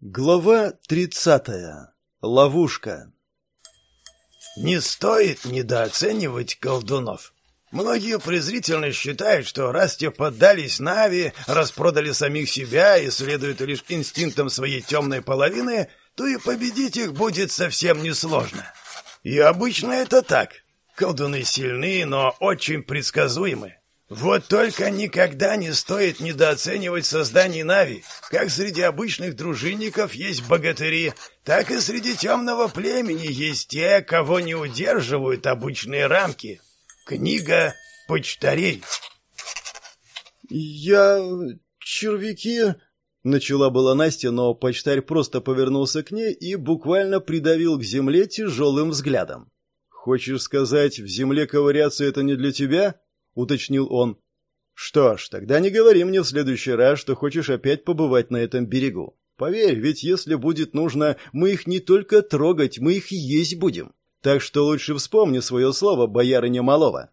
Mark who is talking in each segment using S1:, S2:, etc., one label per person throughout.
S1: Глава тридцатая. Ловушка.
S2: Не стоит недооценивать колдунов. Многие презрительно считают, что раз те поддались Нави, распродали самих себя и следуют лишь инстинктам своей темной половины, то и победить их будет совсем несложно. И обычно это так. Колдуны сильны, но очень предсказуемы. Вот только никогда не стоит недооценивать создание Нави. Как среди обычных дружинников есть богатыри, так и среди темного племени есть те, кого не удерживают обычные рамки. Книга почтарей.
S1: «Я... червяки...» Начала была Настя, но почтарь просто повернулся к ней и буквально придавил к земле тяжелым взглядом. «Хочешь сказать, в земле ковыряться это не для тебя?» Уточнил он. Что ж, тогда не говори мне в следующий раз, что хочешь опять побывать на этом берегу. Поверь, ведь если будет нужно, мы их не только трогать, мы их есть будем. Так что лучше вспомни свое слово, боярыня Малова.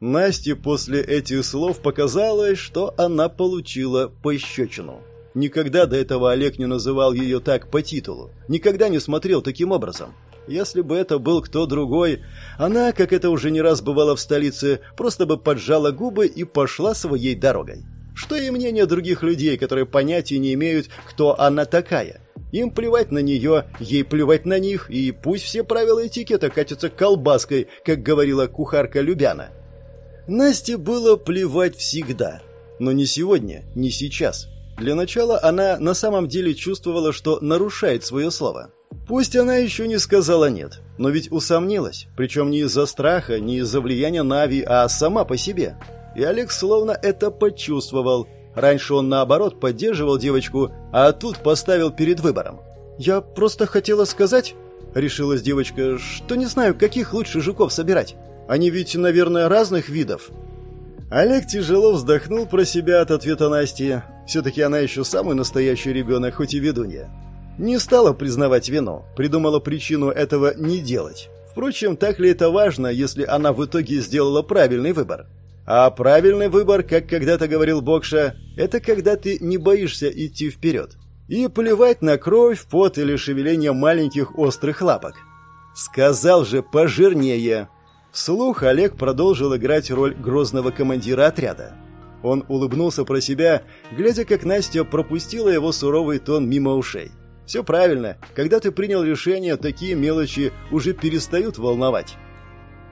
S1: Насте после этих слов показалось, что она получила пощечину. Никогда до этого Олег не называл ее так по титулу, никогда не смотрел таким образом. Если бы это был кто другой, она, как это уже не раз бывало в столице, просто бы поджала губы и пошла своей дорогой. Что и мнение других людей, которые понятия не имеют, кто она такая. Им плевать на нее, ей плевать на них, и пусть все правила этикета катятся колбаской, как говорила кухарка Любяна. Насте было плевать всегда. Но не сегодня, не сейчас. Для начала она на самом деле чувствовала, что нарушает свое слово. Пусть она еще не сказала «нет», но ведь усомнилась, причем не из-за страха, не из-за влияния Нави, а сама по себе. И Олег словно это почувствовал. Раньше он, наоборот, поддерживал девочку, а тут поставил перед выбором. «Я просто хотела сказать», — решилась девочка, — «что не знаю, каких лучше жуков собирать. Они ведь, наверное, разных видов». Олег тяжело вздохнул про себя от ответа Насти. Все-таки она еще самый настоящий ребенок, хоть и ведунья. Не стала признавать вину, придумала причину этого не делать. Впрочем, так ли это важно, если она в итоге сделала правильный выбор? А правильный выбор, как когда-то говорил Бокша, это когда ты не боишься идти вперед. И плевать на кровь, пот или шевеление маленьких острых лапок. Сказал же пожирнее. Вслух Олег продолжил играть роль грозного командира отряда. Он улыбнулся про себя, глядя, как Настя пропустила его суровый тон мимо ушей. Все правильно. Когда ты принял решение, такие мелочи уже перестают волновать.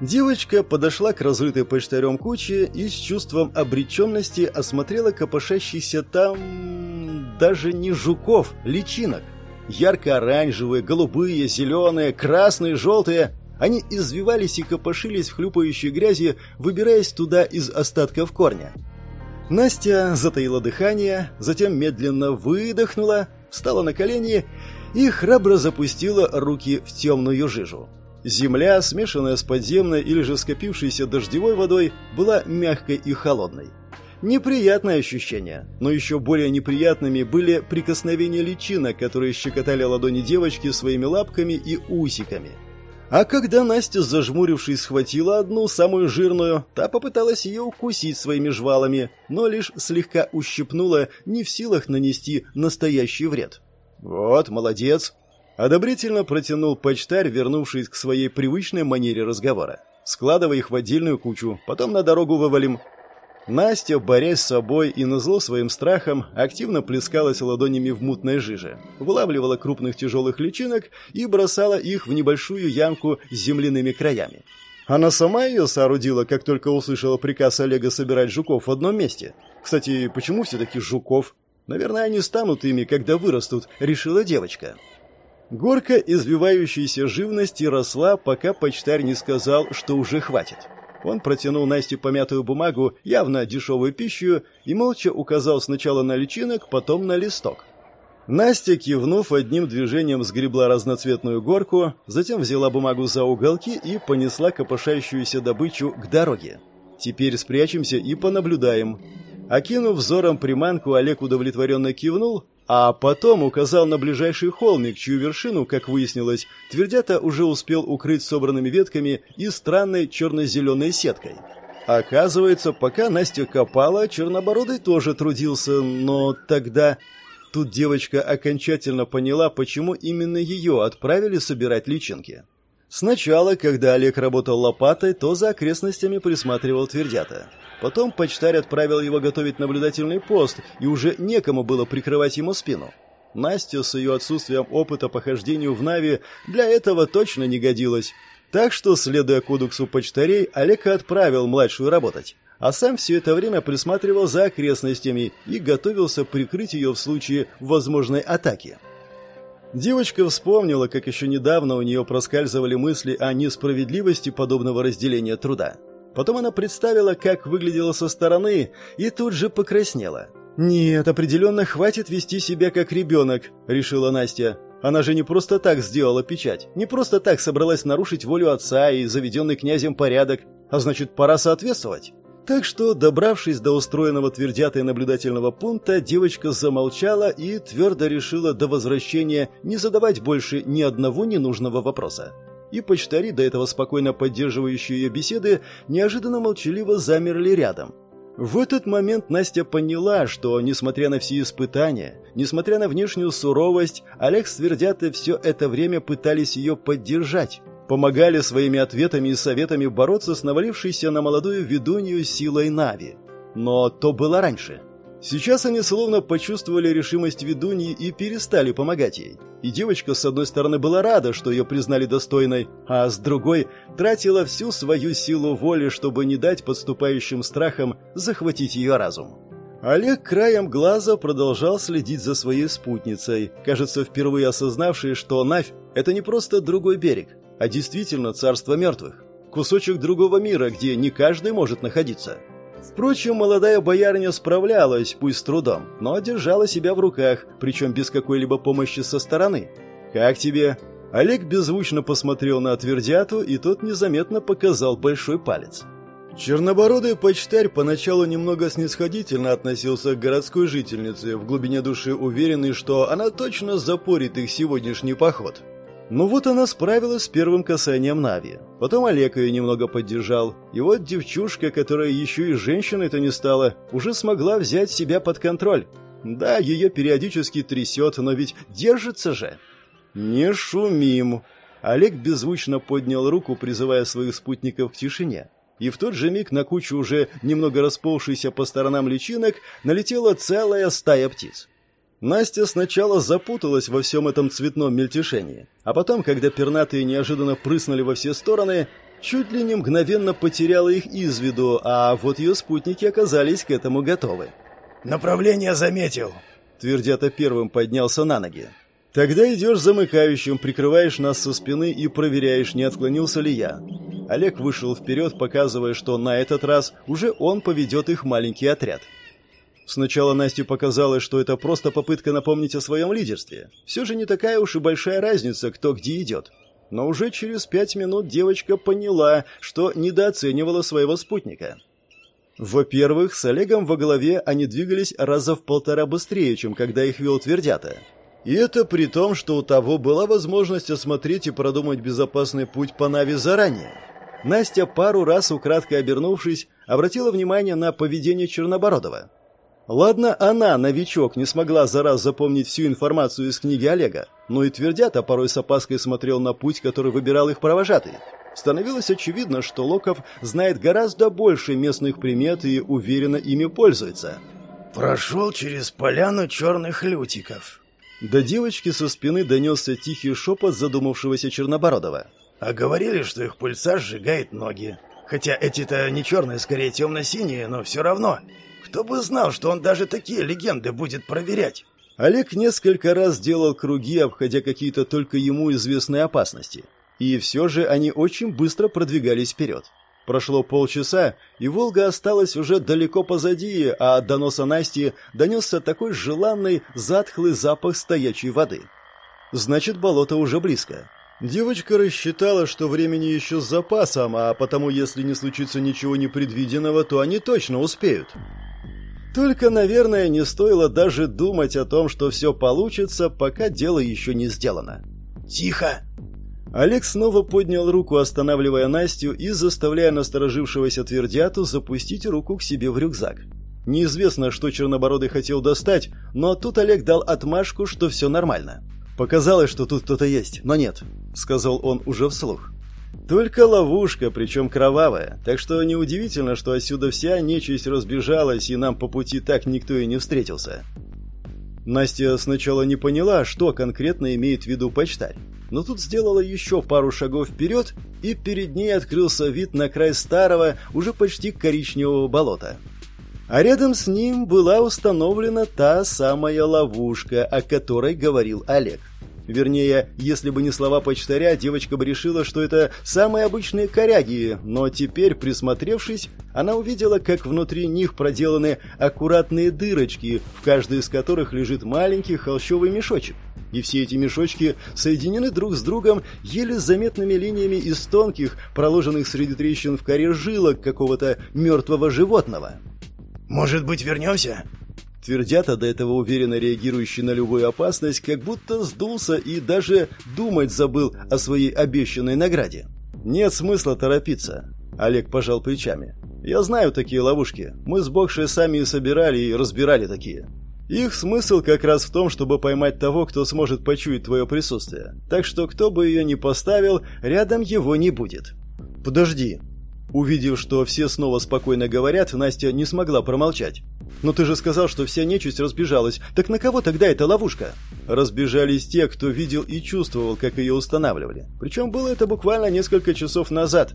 S1: Девочка подошла к разрытой почтарем куче и с чувством обреченности осмотрела копошащихся там... даже не жуков, личинок. Ярко-оранжевые, голубые, зеленые, красные, желтые. Они извивались и копошились в хлюпающей грязи, выбираясь туда из остатков корня. Настя затаила дыхание, затем медленно выдохнула, встала на колени и храбро запустила руки в темную жижу. Земля, смешанная с подземной или же скопившейся дождевой водой, была мягкой и холодной. Неприятное ощущение, но еще более неприятными были прикосновения личинок, которые щекотали ладони девочки своими лапками и усиками – а когда Настя, зажмурившись, схватила одну, самую жирную, та попыталась ее укусить своими жвалами, но лишь слегка ущипнула, не в силах нанести настоящий вред. «Вот, молодец!» Одобрительно протянул почтарь, вернувшись к своей привычной манере разговора. «Складывай их в отдельную кучу, потом на дорогу вывалим. Настя, борясь с собой и назло своим страхом, активно плескалась ладонями в мутной жиже, вылавливала крупных тяжелых личинок и бросала их в небольшую ямку с земляными краями. Она сама ее соорудила, как только услышала приказ Олега собирать жуков в одном месте. Кстати, почему все-таки жуков? Наверное, они станут ими, когда вырастут, решила девочка. Горка извивающейся живности росла, пока почтарь не сказал, что уже хватит. Он протянул Насте помятую бумагу, явно дешевую пищу, и молча указал сначала на личинок, потом на листок. Настя, кивнув, одним движением сгребла разноцветную горку, затем взяла бумагу за уголки и понесла копошающуюся добычу к дороге. «Теперь спрячемся и понаблюдаем». Окинув взором приманку, Олег удовлетворенно кивнул, а потом указал на ближайший холмик, чью вершину, как выяснилось, Твердята уже успел укрыть собранными ветками и странной черно-зеленой сеткой. Оказывается, пока Настя копала, Чернобородый тоже трудился, но тогда... Тут девочка окончательно поняла, почему именно ее отправили собирать личинки. Сначала, когда Олег работал лопатой, то за окрестностями присматривал твердята. Потом почтарь отправил его готовить наблюдательный пост, и уже некому было прикрывать ему спину. Настя с ее отсутствием опыта по хождению в Нави для этого точно не годилась. Так что, следуя кодексу почтарей, Олег отправил младшую работать, а сам все это время присматривал за окрестностями и готовился прикрыть ее в случае возможной атаки. Девочка вспомнила, как еще недавно у нее проскальзывали мысли о несправедливости подобного разделения труда. Потом она представила, как выглядела со стороны, и тут же покраснела. «Нет, определенно хватит вести себя как ребенок», — решила Настя. Она же не просто так сделала печать, не просто так собралась нарушить волю отца и заведенный князем порядок, а значит, пора соответствовать. Так что, добравшись до устроенного твердятой наблюдательного пункта, девочка замолчала и твердо решила до возвращения не задавать больше ни одного ненужного вопроса. И почтари, до этого спокойно поддерживающие ее беседы, неожиданно молчаливо замерли рядом. В этот момент Настя поняла, что, несмотря на все испытания, несмотря на внешнюю суровость, Олег с Твердятой все это время пытались ее поддержать помогали своими ответами и советами бороться с навалившейся на молодую ведунью силой Нави. Но то было раньше. Сейчас они словно почувствовали решимость ведуньи и перестали помогать ей. И девочка, с одной стороны, была рада, что ее признали достойной, а с другой тратила всю свою силу воли, чтобы не дать подступающим страхам захватить ее разум. Олег краем глаза продолжал следить за своей спутницей, кажется, впервые осознавший, что Навь – это не просто другой берег, а действительно царство мертвых. Кусочек другого мира, где не каждый может находиться. Впрочем, молодая боярня справлялась, пусть с трудом, но держала себя в руках, причем без какой-либо помощи со стороны. «Как тебе?» Олег беззвучно посмотрел на Твердяту, и тот незаметно показал большой палец. Чернобородый почтарь поначалу немного снисходительно относился к городской жительнице, в глубине души уверенный, что она точно запорит их сегодняшний поход. Ну вот она справилась с первым касанием Нави. Потом Олег ее немного поддержал. И вот девчушка, которая еще и женщиной-то не стала, уже смогла взять себя под контроль. Да, ее периодически трясет, но ведь держится же. Не шумим. Олег беззвучно поднял руку, призывая своих спутников к тишине. И в тот же миг на кучу уже немного расползшейся по сторонам личинок налетела целая стая птиц. Настя сначала запуталась во всем этом цветном мельтешении, а потом, когда пернатые неожиданно прыснули во все стороны, чуть ли не мгновенно потеряла их из виду, а вот ее спутники оказались к этому готовы.
S2: «Направление заметил», — Твердята первым поднялся на ноги.
S1: «Тогда идешь замыкающим, прикрываешь нас со спины и проверяешь, не отклонился ли я». Олег вышел вперед, показывая, что на этот раз уже он поведет их маленький отряд. Сначала Насте показалось, что это просто попытка напомнить о своем лидерстве. Все же не такая уж и большая разница, кто где идет. Но уже через пять минут девочка поняла, что недооценивала своего спутника. Во-первых, с Олегом во главе они двигались раза в полтора быстрее, чем когда их вел Твердята. И это при том, что у того была возможность осмотреть и продумать безопасный путь по Нави заранее. Настя, пару раз украдкой обернувшись, обратила внимание на поведение Чернобородова. Ладно, она, новичок, не смогла за раз запомнить всю информацию из книги Олега, но и твердят, а порой с опаской смотрел на путь, который выбирал их провожатый. Становилось очевидно, что Локов знает гораздо больше местных примет и уверенно ими пользуется.
S2: «Прошел через поляну черных лютиков».
S1: До девочки со спины донесся тихий шепот задумавшегося Чернобородова.
S2: «А говорили, что их пыльца сжигает ноги. Хотя эти-то не черные, скорее темно-синие, но все равно. Кто бы знал, что он даже такие легенды будет проверять?
S1: Олег несколько раз делал круги, обходя какие-то только ему известные опасности. И все же они очень быстро продвигались вперед. Прошло полчаса, и «Волга» осталась уже далеко позади, а до носа Насти донесся такой желанный, затхлый запах стоячей воды. Значит, болото уже близко. Девочка рассчитала, что времени еще с запасом, а потому, если не случится ничего непредвиденного, то они точно успеют. Только, наверное, не стоило даже думать о том, что все получится, пока дело еще не сделано.
S2: «Тихо!»
S1: Олег снова поднял руку, останавливая Настю и заставляя насторожившегося твердяту запустить руку к себе в рюкзак. Неизвестно, что Чернобородый хотел достать, но тут Олег дал отмашку, что все нормально. «Показалось, что тут кто-то есть, но нет», — сказал он уже вслух. Только ловушка, причем кровавая, так что неудивительно, что отсюда вся нечисть разбежалась, и нам по пути так никто и не встретился. Настя сначала не поняла, что конкретно имеет в виду почтарь, но тут сделала еще пару шагов вперед, и перед ней открылся вид на край старого, уже почти коричневого болота. А рядом с ним была установлена та самая ловушка, о которой говорил Олег. Вернее, если бы не слова почтаря, девочка бы решила, что это самые обычные коряги, но теперь, присмотревшись, она увидела, как внутри них проделаны аккуратные дырочки, в каждой из которых лежит маленький холщовый мешочек. И все эти мешочки соединены друг с другом еле заметными линиями из тонких, проложенных среди трещин в коре жилок какого-то мертвого животного.
S2: «Может быть, вернемся?»
S1: Твердята, до этого уверенно реагирующий на любую опасность, как будто сдулся и даже думать забыл о своей обещанной награде. «Нет смысла торопиться», — Олег пожал плечами. «Я знаю такие ловушки. Мы с Бокшей сами и собирали, и разбирали такие. Их смысл как раз в том, чтобы поймать того, кто сможет почуять твое присутствие. Так что кто бы ее ни поставил, рядом его не будет». «Подожди», Увидев, что все снова спокойно говорят, Настя не смогла промолчать. «Но ты же сказал, что вся нечисть разбежалась. Так на кого тогда эта ловушка?» Разбежались те, кто видел и чувствовал, как ее устанавливали. Причем было это буквально несколько часов назад.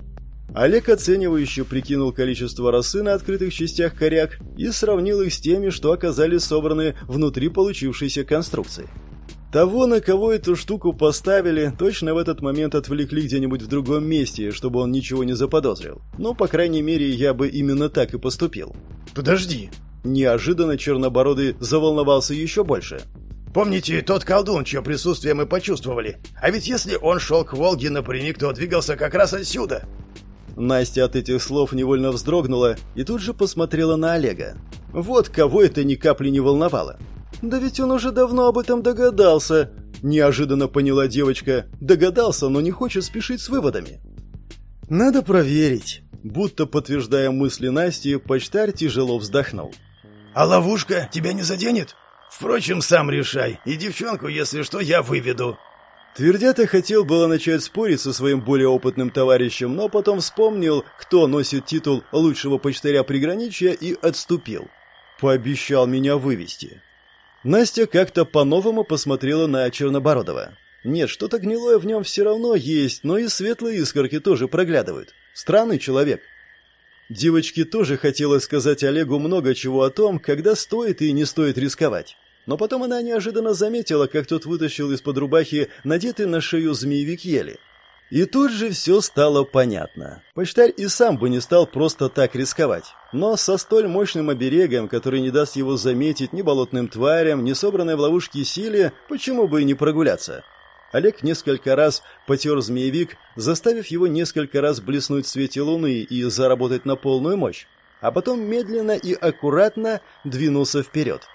S1: Олег оценивающе прикинул количество росы на открытых частях коряк и сравнил их с теми, что оказались собраны внутри получившейся конструкции. Того, на кого эту штуку поставили, точно в этот момент отвлекли где-нибудь в другом месте, чтобы он ничего не заподозрил. Но, по крайней мере, я бы именно так и поступил.
S2: «Подожди!»
S1: Неожиданно Чернобородый заволновался еще больше.
S2: «Помните тот колдун, чье присутствие мы почувствовали? А ведь если он шел к Волге напрямик, то двигался как раз отсюда!»
S1: Настя от этих слов невольно вздрогнула и тут же посмотрела на Олега. Вот кого это ни капли не волновало. «Да ведь он уже давно об этом догадался», – неожиданно поняла девочка. «Догадался, но не хочет спешить с выводами». «Надо проверить». Будто подтверждая мысли Насти, почтарь тяжело вздохнул.
S2: «А ловушка тебя не заденет? Впрочем, сам решай. И девчонку, если что, я выведу».
S1: Твердята хотел было начать спорить со своим более опытным товарищем, но потом вспомнил, кто носит титул лучшего почтаря приграничья и отступил. Пообещал меня вывести. Настя как-то по-новому посмотрела на Чернобородова. Нет, что-то гнилое в нем все равно есть, но и светлые искорки тоже проглядывают. Странный человек. Девочке тоже хотелось сказать Олегу много чего о том, когда стоит и не стоит рисковать. Но потом она неожиданно заметила, как тот вытащил из-под рубахи надетый на шею змеевик ели. И тут же все стало понятно. Почтарь и сам бы не стал просто так рисковать. Но со столь мощным оберегом, который не даст его заметить ни болотным тварям, ни собранной в ловушке силе, почему бы и не прогуляться? Олег несколько раз потер змеевик, заставив его несколько раз блеснуть в свете луны и заработать на полную мощь, а потом медленно и аккуратно двинулся вперед.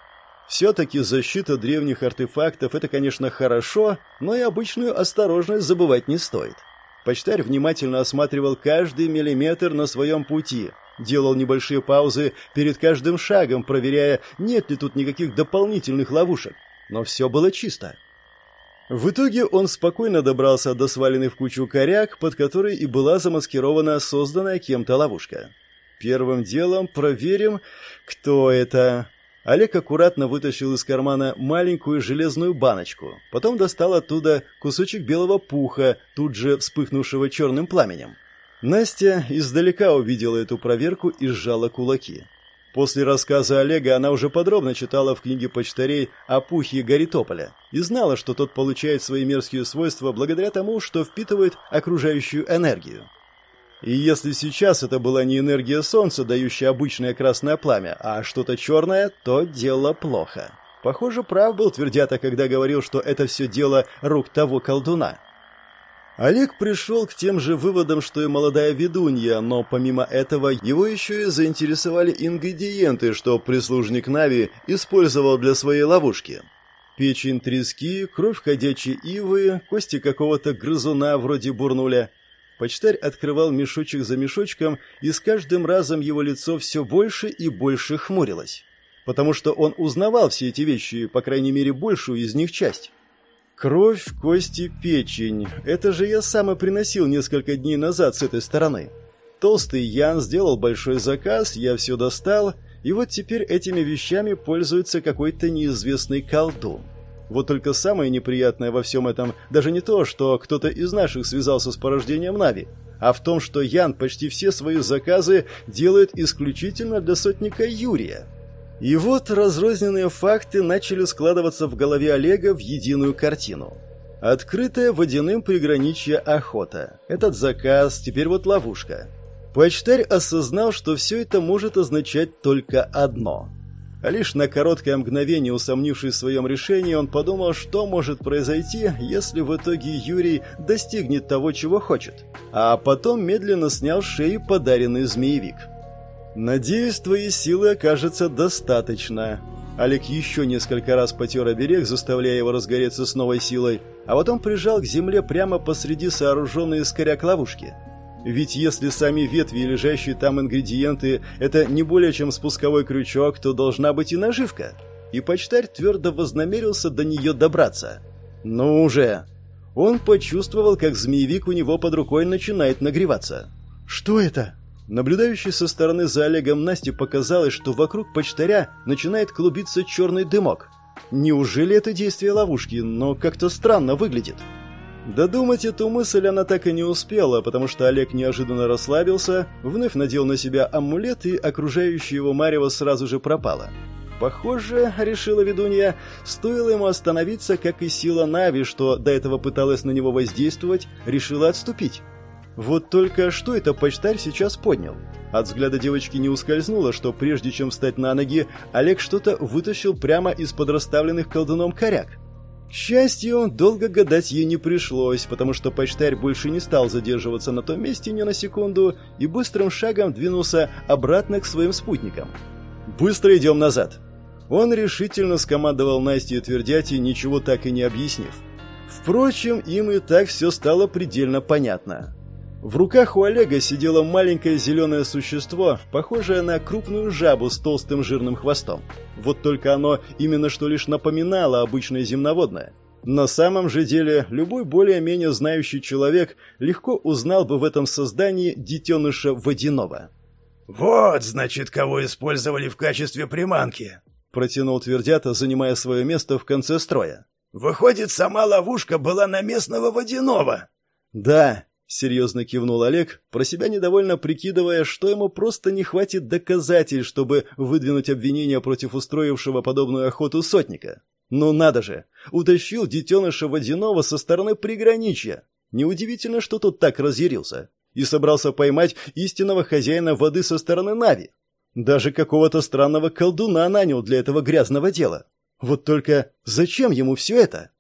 S1: Все-таки защита древних артефактов – это, конечно, хорошо, но и обычную осторожность забывать не стоит. Почтарь внимательно осматривал каждый миллиметр на своем пути, делал небольшие паузы перед каждым шагом, проверяя, нет ли тут никаких дополнительных ловушек. Но все было чисто. В итоге он спокойно добрался до сваленных в кучу коряк, под которой и была замаскирована созданная кем-то ловушка. Первым делом проверим, кто это. Олег аккуратно вытащил из кармана маленькую железную баночку, потом достал оттуда кусочек белого пуха, тут же вспыхнувшего черным пламенем. Настя издалека увидела эту проверку и сжала кулаки. После рассказа Олега она уже подробно читала в книге почтарей о пухе Горитополя и знала, что тот получает свои мерзкие свойства благодаря тому, что впитывает окружающую энергию. И если сейчас это была не энергия солнца, дающая обычное красное пламя, а что-то черное, то дело плохо. Похоже, прав был Твердята, когда говорил, что это все дело рук того колдуна. Олег пришел к тем же выводам, что и молодая ведунья, но помимо этого его еще и заинтересовали ингредиенты, что прислужник Нави использовал для своей ловушки. Печень трески, кровь ходячей ивы, кости какого-то грызуна вроде бурнуля – Почтарь открывал мешочек за мешочком, и с каждым разом его лицо все больше и больше хмурилось. Потому что он узнавал все эти вещи, по крайней мере, большую из них часть. Кровь, кости, печень. Это же я сам и приносил несколько дней назад с этой стороны. Толстый Ян сделал большой заказ, я все достал, и вот теперь этими вещами пользуется какой-то неизвестный колдун. Вот только самое неприятное во всем этом даже не то, что кто-то из наших связался с порождением Нави, а в том, что Ян почти все свои заказы делает исключительно для сотника Юрия. И вот разрозненные факты начали складываться в голове Олега в единую картину. Открытая водяным приграничье охота. Этот заказ, теперь вот ловушка. Почтарь осознал, что все это может означать только одно – лишь на короткое мгновение усомнившись в своем решении, он подумал, что может произойти, если в итоге Юрий достигнет того, чего хочет. А потом медленно снял с шеи подаренный змеевик. «Надеюсь, твоей силы окажется достаточно». Олег еще несколько раз потер оберег, заставляя его разгореться с новой силой, а потом прижал к земле прямо посреди сооруженной из коряк ловушки – ведь если сами ветви и лежащие там ингредиенты – это не более чем спусковой крючок, то должна быть и наживка. И почтарь твердо вознамерился до нее добраться. Ну уже! Он почувствовал, как змеевик у него под рукой начинает нагреваться. «Что это?» Наблюдающий со стороны за Олегом Насте показалось, что вокруг почтаря начинает клубиться черный дымок. Неужели это действие ловушки, но как-то странно выглядит? Додумать эту мысль она так и не успела, потому что Олег неожиданно расслабился, вновь надел на себя амулет, и окружающее его марево сразу же пропало. Похоже, решила ведунья, стоило ему остановиться, как и сила Нави, что до этого пыталась на него воздействовать, решила отступить. Вот только что это почтарь сейчас поднял? От взгляда девочки не ускользнуло, что прежде чем встать на ноги, Олег что-то вытащил прямо из-под расставленных колдуном коряк. К счастью, долго гадать ей не пришлось, потому что почтарь больше не стал задерживаться на том месте ни на секунду и быстрым шагом двинулся обратно к своим спутникам. «Быстро идем назад!» Он решительно скомандовал Насте и Твердяти, ничего так и не объяснив. Впрочем, им и так все стало предельно понятно. В руках у Олега сидело маленькое зеленое существо, похожее на крупную жабу с толстым жирным хвостом. Вот только оно именно что лишь напоминало обычное земноводное. На самом же деле, любой более-менее знающий человек легко узнал бы в этом создании детеныша водяного.
S2: «Вот, значит, кого использовали в качестве приманки», — протянул Твердята, занимая свое место в конце строя. «Выходит, сама ловушка была на местного водяного».
S1: «Да», Серьезно кивнул Олег, про себя недовольно прикидывая, что ему просто не хватит доказательств, чтобы выдвинуть обвинение против устроившего подобную охоту сотника. Ну надо же, утащил детеныша водяного со стороны приграничья. Неудивительно, что тут так разъярился. И собрался поймать истинного хозяина воды со стороны Нави. Даже какого-то странного колдуна нанял для этого грязного дела. Вот только зачем ему все это?